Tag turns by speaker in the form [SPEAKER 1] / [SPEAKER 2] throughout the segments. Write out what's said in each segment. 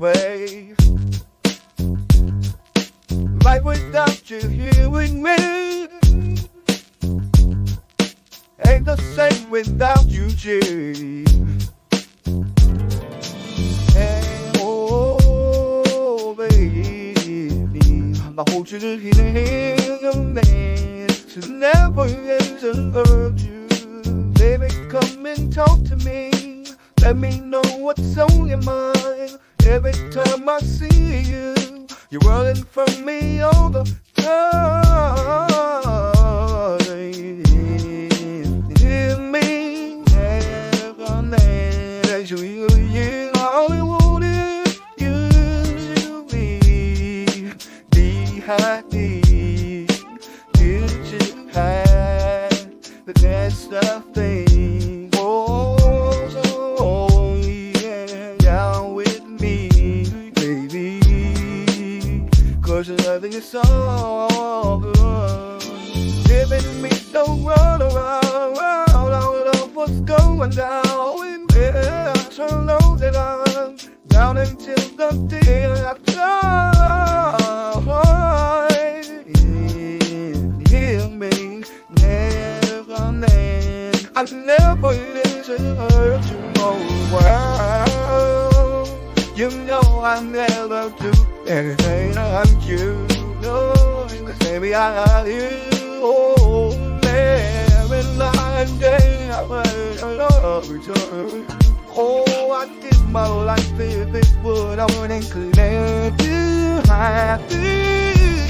[SPEAKER 1] way. Life without you here with me without you. Hey, oh, baby, I hold you to hear man. To never end to hurt you. Baby, come and talk to me. Let me know what's on your mind. Every time I see you, you're running from me all the time. Be happy. You should have the best of things. Oh, so yeah, down with me, baby. Cause loving is so good. Giving me the run around, round, out of what's going down. Yeah, so know that I'm down until the day I I never listen hurt you more. You know I never do anything like you. No, cause baby I love you. Oh, every and day I pray a love return. Oh, I give my life if it would only connect you happy.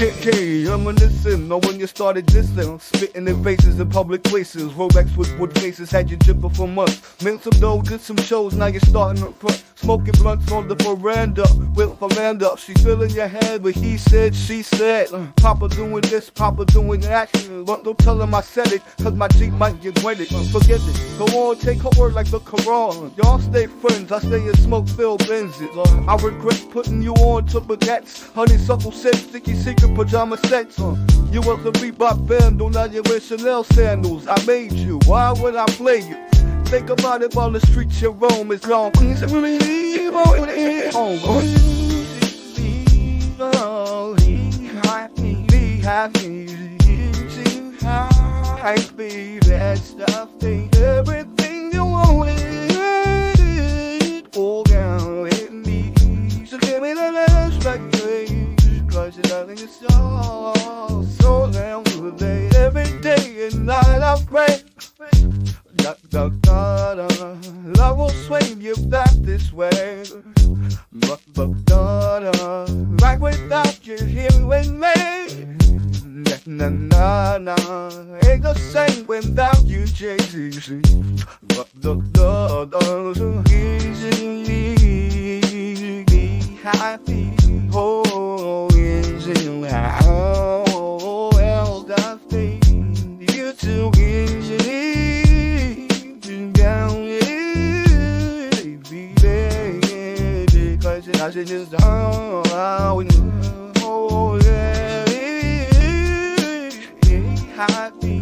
[SPEAKER 1] Hey, hey, listen. Know when you started dissing, spitting in faces in public places. Rolex with wood faces had you dripping for months. Made some dough, did some shows, now you're starting up front. Smoking blunts on the veranda with Miranda. She filling your head but he said, she said. Uh, Papa doing this, Papa doing that. Don't tell him I said it, cause my Jeep might get wetted. Uh, forget it. Go on, take her word like the Quran. Y'all stay friends, I stay in smoke filled Benzes. Uh, I regret putting you on to baguettes. Honeysuckle scent, sticky secret pajama sets. on. you was a Reebok vandal, now you wear Chanel sandals. I made you, why would I play you? Think about it while the streets you roam is long. Please it. Oh, be happy, be happy. You happy, that's the thing. You're loving is so, so damn good. Every day and night I pray. Da, da, da, da. Love will swing you back this way. But, but, da, da. Right without you here with me. Na, na, na, na. Ain't the same without you, Jay-Z. But, da, da, da. So easily happy. Down, oh, yeah, happy. Be